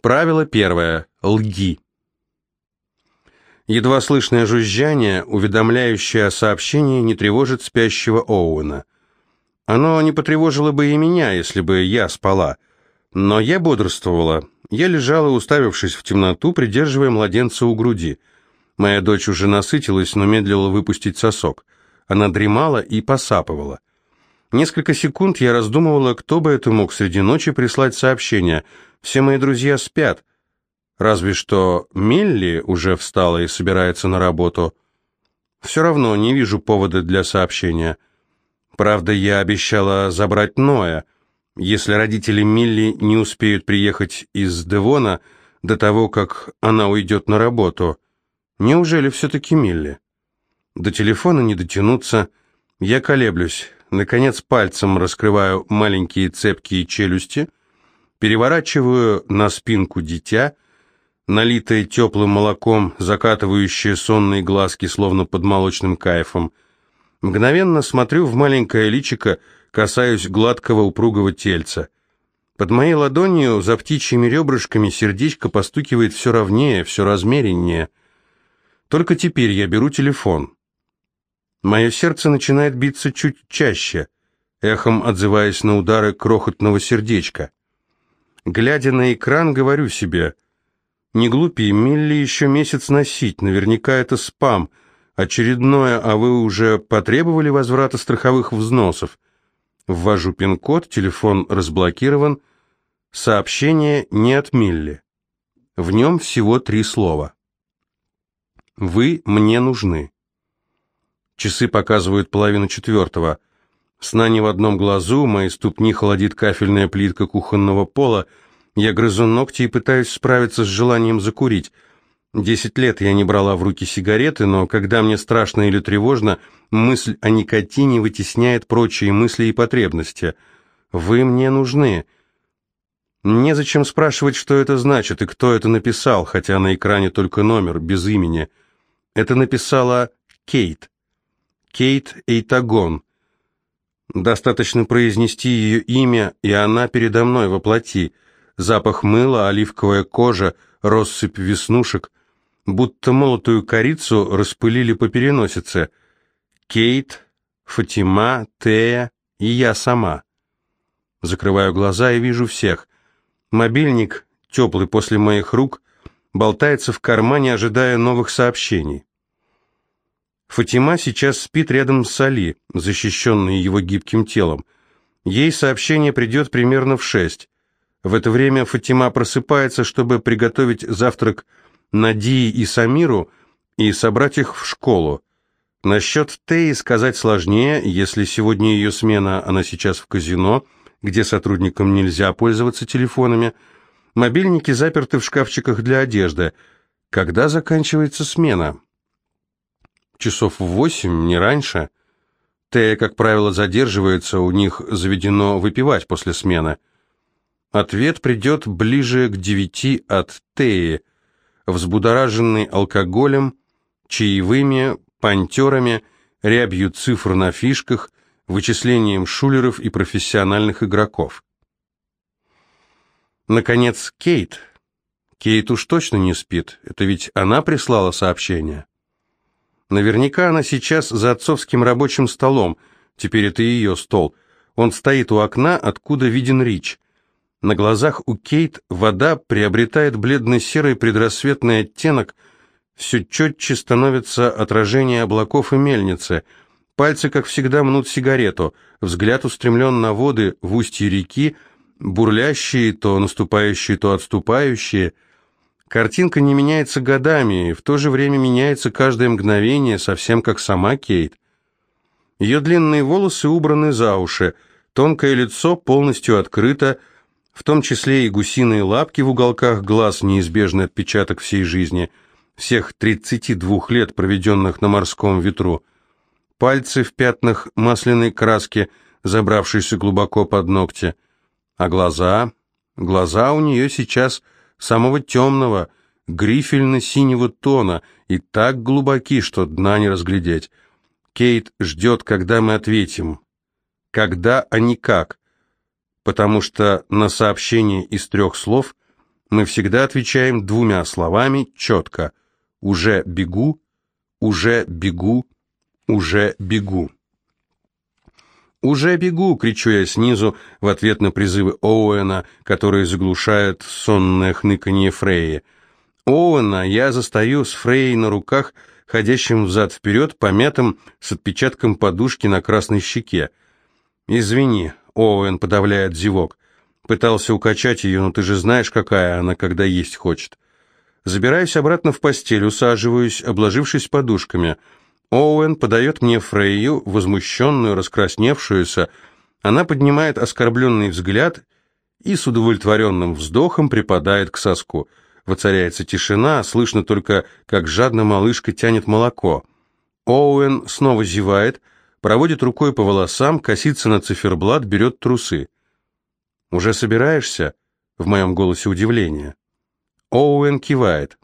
Правило первое. Лги. Едва слышное жужжание, уведомляющее о сообщении, не тревожит спящего Оуэна. Оно не потревожило бы и меня, если бы я спала. Но я бодрствовала. Я лежала, уставившись в темноту, придерживая младенца у груди. Моя дочь уже насытилась, но медлила выпустить сосок. Она дремала и посапывала. Несколько секунд я раздумывала, кто бы это мог среди ночи прислать сообщение. Все мои друзья спят. Разве что Милли уже встала и собирается на работу. Все равно не вижу повода для сообщения. Правда, я обещала забрать Ноя. Если родители Милли не успеют приехать из Девона до того, как она уйдет на работу. Неужели все-таки Милли? До телефона не дотянуться. Я колеблюсь. Наконец пальцем раскрываю маленькие цепкие челюсти, переворачиваю на спинку дитя, налитое теплым молоком, закатывающее сонные глазки, словно под молочным кайфом. Мгновенно смотрю в маленькое личико, касаюсь гладкого упругого тельца. Под моей ладонью за птичьими ребрышками сердечко постукивает все ровнее, все размереннее. Только теперь я беру телефон. Мое сердце начинает биться чуть чаще, эхом отзываясь на удары крохотного сердечка. Глядя на экран, говорю себе, не глупи, Милли еще месяц носить, наверняка это спам, очередное, а вы уже потребовали возврата страховых взносов. Ввожу пин-код, телефон разблокирован, сообщение не от Милли. В нем всего три слова. «Вы мне нужны». Часы показывают половину четвертого. Сна не в одном глазу, мои ступни холодит кафельная плитка кухонного пола. Я грызу ногти и пытаюсь справиться с желанием закурить. Десять лет я не брала в руки сигареты, но когда мне страшно или тревожно, мысль о никотине вытесняет прочие мысли и потребности. «Вы мне нужны». Незачем спрашивать, что это значит и кто это написал, хотя на экране только номер, без имени. Это написала Кейт. Кейт Эйтагон. Достаточно произнести ее имя, и она передо мной воплоти. Запах мыла, оливковая кожа, россыпь веснушек, будто молотую корицу распылили по переносице. Кейт, Фатима, Тея и я сама. Закрываю глаза и вижу всех. Мобильник, теплый после моих рук, болтается в кармане, ожидая новых сообщений. Фатима сейчас спит рядом с Али, защищенной его гибким телом. Ей сообщение придет примерно в шесть. В это время Фатима просыпается, чтобы приготовить завтрак Надии и Самиру и собрать их в школу. Насчет Теи сказать сложнее, если сегодня ее смена, она сейчас в казино, где сотрудникам нельзя пользоваться телефонами. Мобильники заперты в шкафчиках для одежды. Когда заканчивается смена? Часов в восемь, не раньше. Тея, как правило, задерживается, у них заведено выпивать после смены. Ответ придет ближе к девяти от Теи, взбудораженный алкоголем, чаевыми, пантерами, рябью цифр на фишках, вычислением шулеров и профессиональных игроков. Наконец, Кейт. Кейт уж точно не спит, это ведь она прислала сообщение. Наверняка она сейчас за отцовским рабочим столом. Теперь это ее стол. Он стоит у окна, откуда виден Рич. На глазах у Кейт вода приобретает бледно-серый предрассветный оттенок, все четче становится отражение облаков и мельницы. Пальцы, как всегда, мнут сигарету, взгляд устремлен на воды в устье реки, бурлящие, то наступающие, то отступающие – Картинка не меняется годами, и в то же время меняется каждое мгновение, совсем как сама Кейт. Ее длинные волосы убраны за уши, тонкое лицо полностью открыто, в том числе и гусиные лапки в уголках глаз, неизбежный отпечаток всей жизни, всех 32 лет, проведенных на морском ветру. Пальцы в пятнах масляной краски, забравшиеся глубоко под ногти. А глаза... Глаза у нее сейчас самого темного, грифельно-синего тона и так глубоки, что дна не разглядеть. Кейт ждет, когда мы ответим. Когда, а не как. Потому что на сообщение из трех слов Мы всегда отвечаем двумя словами четко. «Уже бегу», «Уже бегу», «Уже бегу». «Уже бегу!» — кричу я снизу в ответ на призывы Оуэна, которые заглушают сонное хныканье Фрейи. Оуэна я застаю с Фрейей на руках, ходящим взад-вперед, помятым, с отпечатком подушки на красной щеке. «Извини», — Оуэн подавляет зевок. Пытался укачать ее, но ты же знаешь, какая она, когда есть хочет. Забираюсь обратно в постель, усаживаюсь, обложившись подушками — Оуэн подает мне Фрейю, возмущенную, раскрасневшуюся. Она поднимает оскорбленный взгляд и с удовлетворенным вздохом припадает к соску. Воцаряется тишина, слышно только, как жадно малышка тянет молоко. Оуэн снова зевает, проводит рукой по волосам, косится на циферблат, берет трусы. «Уже собираешься?» — в моем голосе удивление. Оуэн кивает.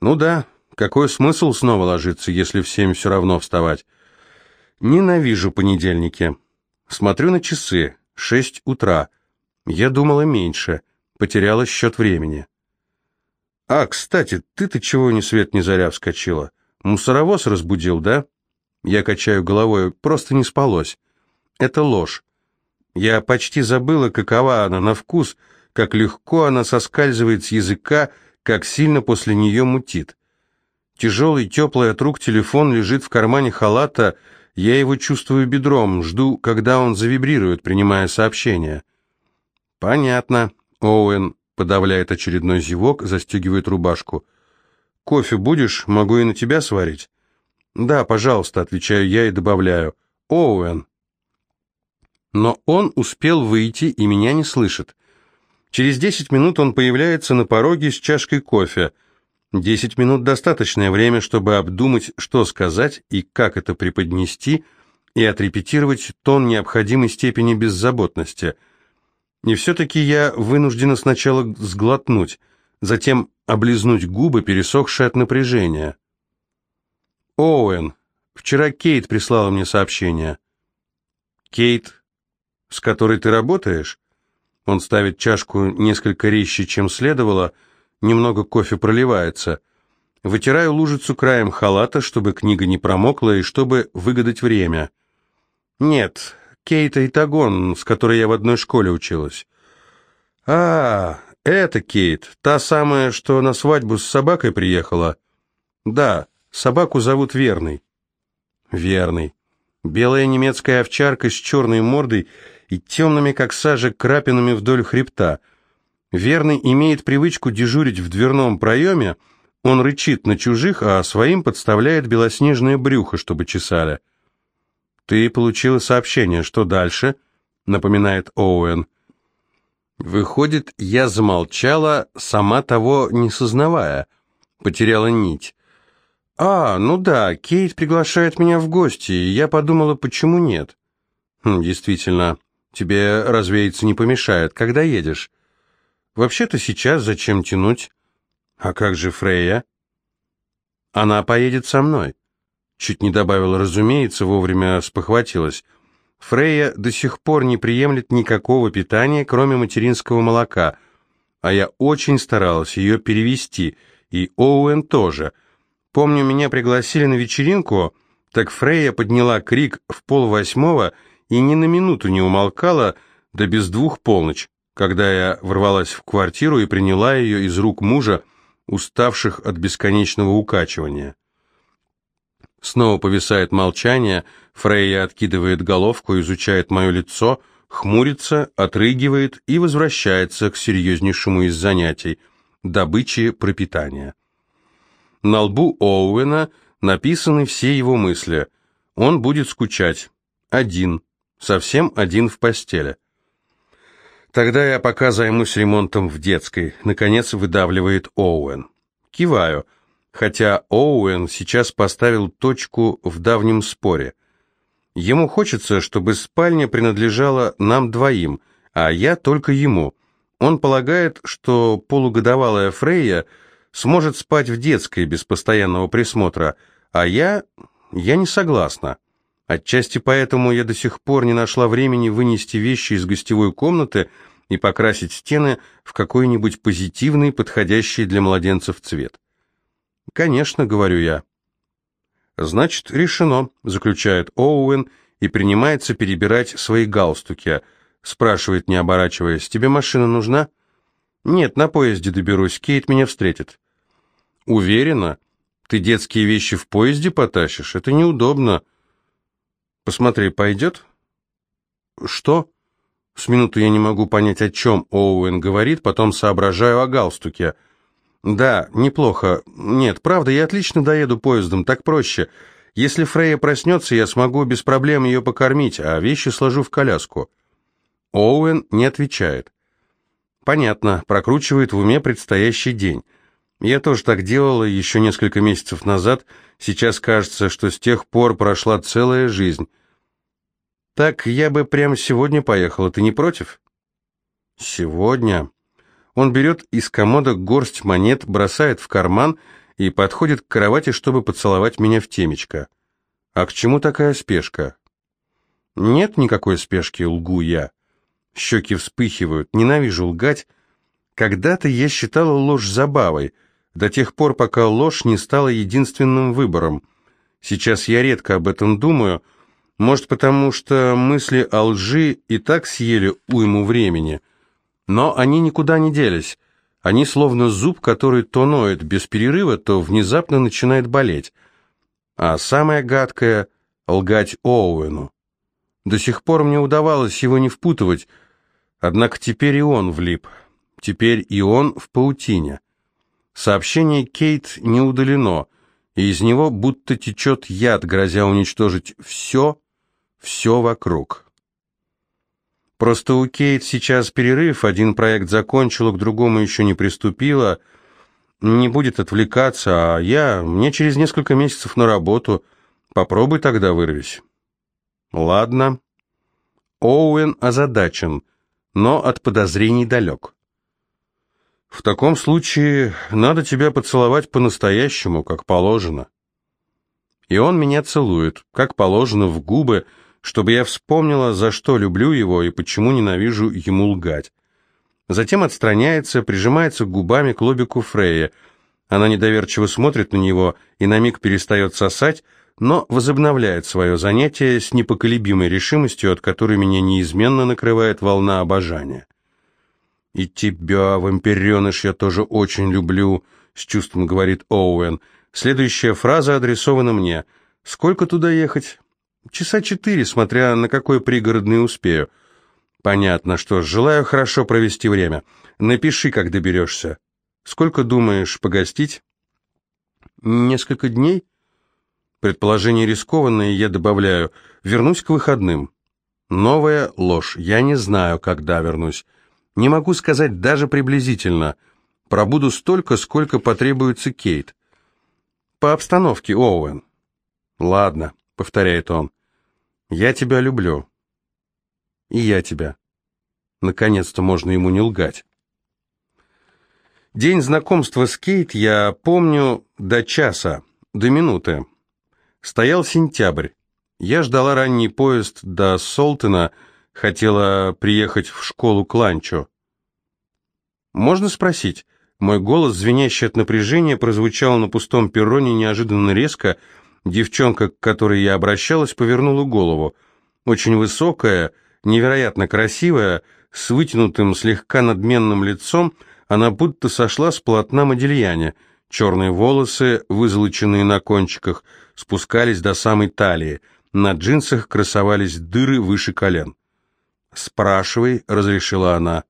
«Ну да, какой смысл снова ложиться, если в семь все равно вставать? Ненавижу понедельники. Смотрю на часы. Шесть утра. Я думала меньше. Потеряла счет времени. А, кстати, ты-то чего ни свет ни заря вскочила? Мусоровоз разбудил, да? Я качаю головой. Просто не спалось. Это ложь. Я почти забыла, какова она на вкус, как легко она соскальзывает с языка, как сильно после нее мутит. Тяжелый, теплый от рук телефон лежит в кармане халата, я его чувствую бедром, жду, когда он завибрирует, принимая сообщение. «Понятно», — Оуэн подавляет очередной зевок, застегивает рубашку. «Кофе будешь? Могу и на тебя сварить?» «Да, пожалуйста», — отвечаю я и добавляю. «Оуэн». Но он успел выйти и меня не слышит. Через десять минут он появляется на пороге с чашкой кофе — Десять минут – достаточное время, чтобы обдумать, что сказать и как это преподнести, и отрепетировать тон необходимой степени беззаботности. И все-таки я вынуждена сначала сглотнуть, затем облизнуть губы, пересохшие от напряжения. «Оуэн, вчера Кейт прислала мне сообщение». «Кейт, с которой ты работаешь?» Он ставит чашку несколько резче, чем следовало – Немного кофе проливается. Вытираю лужицу краем халата, чтобы книга не промокла и чтобы выгадать время. Нет, Кейта Итагон, с которой я в одной школе училась. А, это Кейт, та самая, что на свадьбу с собакой приехала. Да, собаку зовут Верный. Верный. Белая немецкая овчарка с черной мордой и темными, как сажа, крапинами вдоль хребта — Верный имеет привычку дежурить в дверном проеме, он рычит на чужих, а своим подставляет белоснежное брюхо, чтобы чесали. «Ты получила сообщение, что дальше?» — напоминает Оуэн. Выходит, я замолчала, сама того не сознавая. Потеряла нить. «А, ну да, Кейт приглашает меня в гости, и я подумала, почему нет?» хм, «Действительно, тебе развеяться не помешает. Когда едешь?» Вообще-то сейчас зачем тянуть? А как же Фрейя? Она поедет со мной. Чуть не добавила, разумеется, вовремя спохватилась. Фрейя до сих пор не приемлет никакого питания, кроме материнского молока, а я очень старалась ее перевести, и Оуэн тоже. Помню, меня пригласили на вечеринку, так Фрейя подняла крик в полвосьмого и ни на минуту не умолкала, да без двух полночь когда я ворвалась в квартиру и приняла ее из рук мужа, уставших от бесконечного укачивания. Снова повисает молчание, Фрейя откидывает головку, изучает мое лицо, хмурится, отрыгивает и возвращается к серьезнейшему из занятий – добыче пропитания. На лбу Оуэна написаны все его мысли. Он будет скучать. Один. Совсем один в постели. Тогда я пока займусь ремонтом в детской, наконец выдавливает Оуэн. Киваю, хотя Оуэн сейчас поставил точку в давнем споре. Ему хочется, чтобы спальня принадлежала нам двоим, а я только ему. Он полагает, что полугодовалая Фрейя сможет спать в детской без постоянного присмотра, а я... я не согласна. Отчасти поэтому я до сих пор не нашла времени вынести вещи из гостевой комнаты и покрасить стены в какой-нибудь позитивный, подходящий для младенцев цвет. «Конечно», — говорю я. «Значит, решено», — заключает Оуэн и принимается перебирать свои галстуки. Спрашивает, не оборачиваясь, «Тебе машина нужна?» «Нет, на поезде доберусь, Кейт меня встретит». «Уверена? Ты детские вещи в поезде потащишь? Это неудобно». «Посмотри, пойдет?» «Что?» С минуты я не могу понять, о чем Оуэн говорит, потом соображаю о галстуке. «Да, неплохо. Нет, правда, я отлично доеду поездом, так проще. Если Фрейя проснется, я смогу без проблем ее покормить, а вещи сложу в коляску». Оуэн не отвечает. Понятно, прокручивает в уме предстоящий день. Я тоже так делала еще несколько месяцев назад, сейчас кажется, что с тех пор прошла целая жизнь. Так я бы прямо сегодня поехала, ты не против? Сегодня? Он берет из комода горсть монет, бросает в карман и подходит к кровати, чтобы поцеловать меня в темечко. А к чему такая спешка? Нет никакой спешки, лгу я. Щеки вспыхивают, ненавижу лгать. Когда-то я считала ложь забавой, до тех пор, пока ложь не стала единственным выбором. Сейчас я редко об этом думаю, может, потому что мысли о лжи и так съели уйму времени. Но они никуда не делись. Они словно зуб, который то ноет без перерыва, то внезапно начинает болеть. А самое гадкое — лгать Оуэну. До сих пор мне удавалось его не впутывать, Однако теперь и он влип. Теперь и он в паутине. Сообщение Кейт не удалено, и из него будто течет яд, грозя уничтожить все, все вокруг. Просто у Кейт сейчас перерыв, один проект закончила, к другому еще не приступила, не будет отвлекаться, а я, мне через несколько месяцев на работу, попробуй тогда вырвись. Ладно. Оуэн озадачен — но от подозрений далек. В таком случае надо тебя поцеловать по-настоящему, как положено. И он меня целует, как положено, в губы, чтобы я вспомнила, за что люблю его и почему ненавижу ему лгать. Затем отстраняется, прижимается губами к лобику Фрея. Она недоверчиво смотрит на него и на миг перестает сосать, но возобновляет свое занятие с непоколебимой решимостью, от которой меня неизменно накрывает волна обожания. «И тебя, вампиреныш, я тоже очень люблю», — с чувством говорит Оуэн. Следующая фраза адресована мне. «Сколько туда ехать?» «Часа четыре, смотря на какой пригородный успею». «Понятно, что желаю хорошо провести время. Напиши, как доберешься. Сколько думаешь погостить?» «Несколько дней?» Предположение рискованное, я добавляю, вернусь к выходным. Новая ложь, я не знаю, когда вернусь. Не могу сказать даже приблизительно. Пробуду столько, сколько потребуется Кейт. По обстановке, Оуэн. Ладно, повторяет он. Я тебя люблю. И я тебя. Наконец-то можно ему не лгать. День знакомства с Кейт я помню до часа, до минуты. Стоял сентябрь. Я ждала ранний поезд до Солтена, хотела приехать в школу к ланчу. «Можно спросить?» Мой голос, звенящий от напряжения, прозвучал на пустом перроне неожиданно резко. Девчонка, к которой я обращалась, повернула голову. Очень высокая, невероятно красивая, с вытянутым, слегка надменным лицом, она будто сошла с полотна Модельяне. Черные волосы, вызолоченные на кончиках – спускались до самой талии. На джинсах красовались дыры выше колен. «Спрашивай», — разрешила она.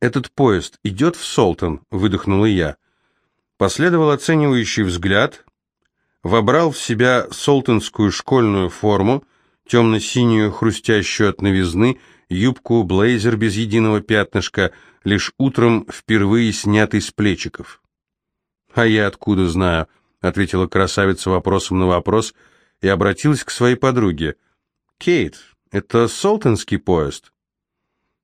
«Этот поезд идет в Солтон?» — выдохнула я. Последовал оценивающий взгляд, вобрал в себя солтонскую школьную форму, темно-синюю, хрустящую от новизны, юбку, блейзер без единого пятнышка, лишь утром впервые снятый с плечиков. «А я откуда знаю?» ответила красавица вопросом на вопрос и обратилась к своей подруге. «Кейт, это Солтонский поезд?»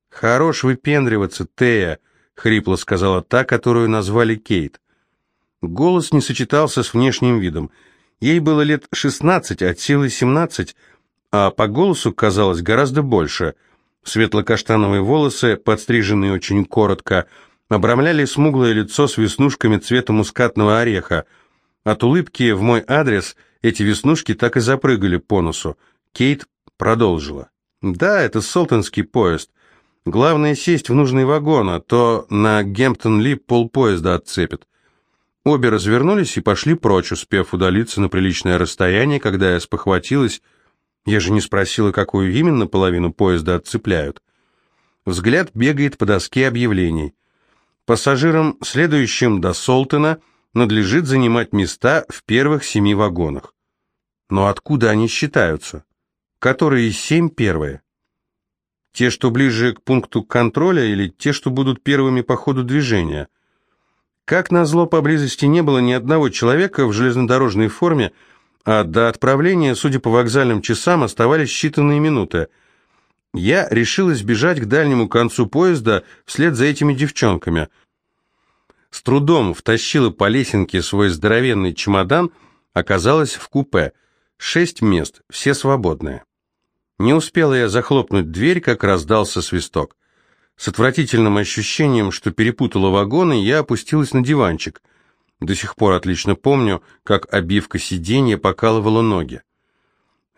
«Хорош выпендриваться, Тея», — хрипло сказала та, которую назвали Кейт. Голос не сочетался с внешним видом. Ей было лет шестнадцать, от силы семнадцать, а по голосу казалось гораздо больше. Светло-каштановые волосы, подстриженные очень коротко, обрамляли смуглое лицо с веснушками цвета мускатного ореха. От улыбки в мой адрес эти веснушки так и запрыгали по носу. Кейт продолжила. «Да, это солтонский поезд. Главное сесть в нужный вагон, а то на Гемптон-Ли полпоезда отцепят». Обе развернулись и пошли прочь, успев удалиться на приличное расстояние, когда я спохватилась. Я же не спросила, какую именно половину поезда отцепляют. Взгляд бегает по доске объявлений. Пассажирам, следующим до Солтона, надлежит занимать места в первых семи вагонах. Но откуда они считаются? Которые семь первые? Те, что ближе к пункту контроля, или те, что будут первыми по ходу движения? Как назло, поблизости не было ни одного человека в железнодорожной форме, а до отправления, судя по вокзальным часам, оставались считанные минуты. Я решилась бежать к дальнему концу поезда вслед за этими девчонками. С трудом втащила по лесенке свой здоровенный чемодан, оказалась в купе. Шесть мест, все свободные. Не успела я захлопнуть дверь, как раздался свисток. С отвратительным ощущением, что перепутала вагоны, я опустилась на диванчик. До сих пор отлично помню, как обивка сиденья покалывала ноги.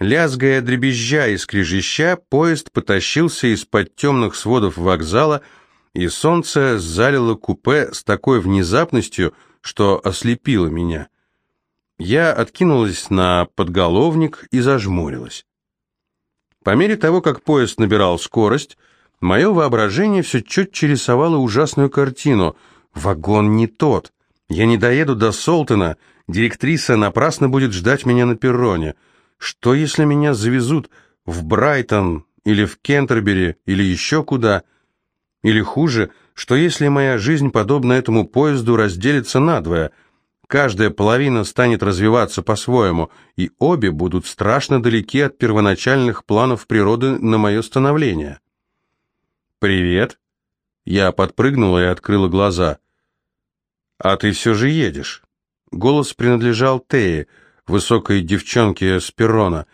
Лязгая дребезжа и скрежеща, поезд потащился из-под темных сводов вокзала, и солнце залило купе с такой внезапностью, что ослепило меня. Я откинулась на подголовник и зажмурилась. По мере того, как поезд набирал скорость, мое воображение все четче рисовало ужасную картину. Вагон не тот. Я не доеду до Солтона, директриса напрасно будет ждать меня на перроне. Что, если меня завезут в Брайтон или в Кентербери или еще куда? Или хуже, что если моя жизнь, подобно этому поезду, разделится надвое – Каждая половина станет развиваться по-своему, и обе будут страшно далеки от первоначальных планов природы на мое становление. «Привет!» Я подпрыгнула и открыла глаза. «А ты все же едешь?» Голос принадлежал Тее, высокой девчонке с перрона.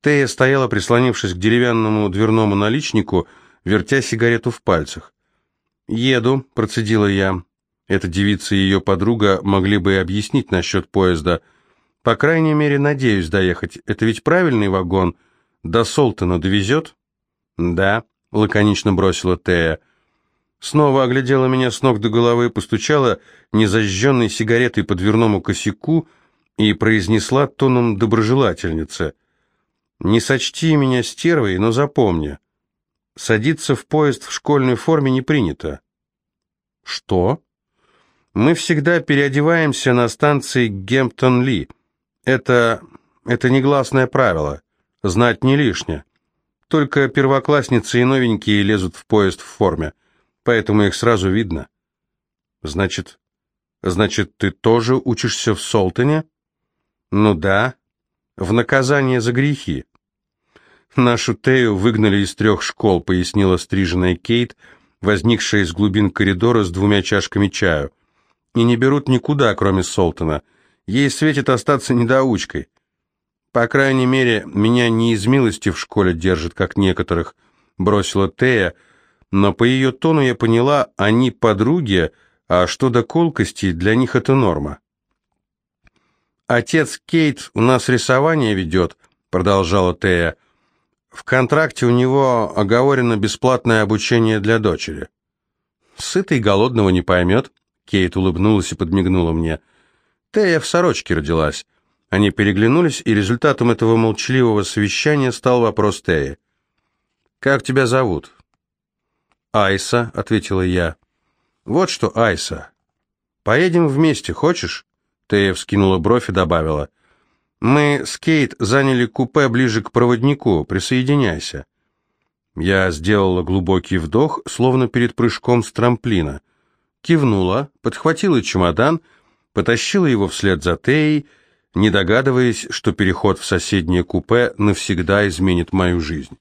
Тея стояла, прислонившись к деревянному дверному наличнику, вертя сигарету в пальцах. «Еду», — процедила я. Эта девица и ее подруга могли бы и объяснить насчет поезда. По крайней мере, надеюсь доехать. Это ведь правильный вагон. До Солтона довезет? Да, лаконично бросила Тея. Снова оглядела меня с ног до головы, постучала незажженной сигаретой по дверному косяку и произнесла тоном доброжелательницы. «Не сочти меня стервой, но запомни, садиться в поезд в школьной форме не принято». «Что?» Мы всегда переодеваемся на станции Гемптон-Ли. Это... это негласное правило. Знать не лишнее. Только первоклассницы и новенькие лезут в поезд в форме, поэтому их сразу видно. Значит, значит, ты тоже учишься в Солтоне? Ну да, в наказание за грехи. Нашу Тею выгнали из трех школ, пояснила стриженная Кейт, возникшая из глубин коридора с двумя чашками чаю и не берут никуда, кроме Солтона. Ей светит остаться недоучкой. По крайней мере, меня не из милости в школе держат, как некоторых, бросила Тея, но по ее тону я поняла, они подруги, а что до колкости, для них это норма. «Отец Кейт у нас рисование ведет», — продолжала Тея. «В контракте у него оговорено бесплатное обучение для дочери». «Сытый голодного не поймет», Кейт улыбнулась и подмигнула мне. «Тея в сорочке родилась». Они переглянулись, и результатом этого молчаливого совещания стал вопрос Теи. «Как тебя зовут?» «Айса», — ответила я. «Вот что, Айса. Поедем вместе, хочешь?» Тея вскинула бровь и добавила. «Мы с Кейт заняли купе ближе к проводнику. Присоединяйся». Я сделала глубокий вдох, словно перед прыжком с трамплина кивнула, подхватила чемодан, потащила его вслед за Теей, не догадываясь, что переход в соседнее купе навсегда изменит мою жизнь.